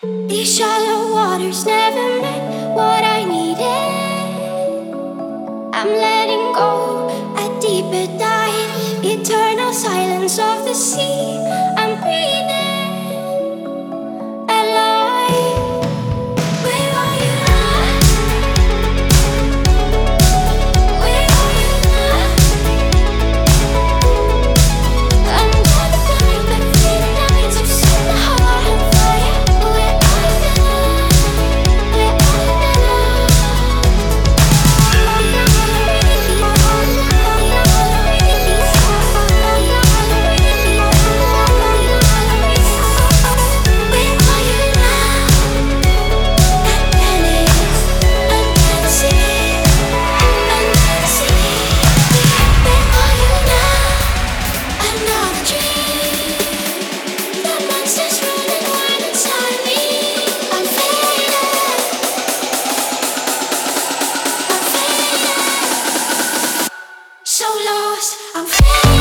These shallow waters never meant what I needed. I'm letting go a deeper dive, eternal silence of the sea. I'm feeling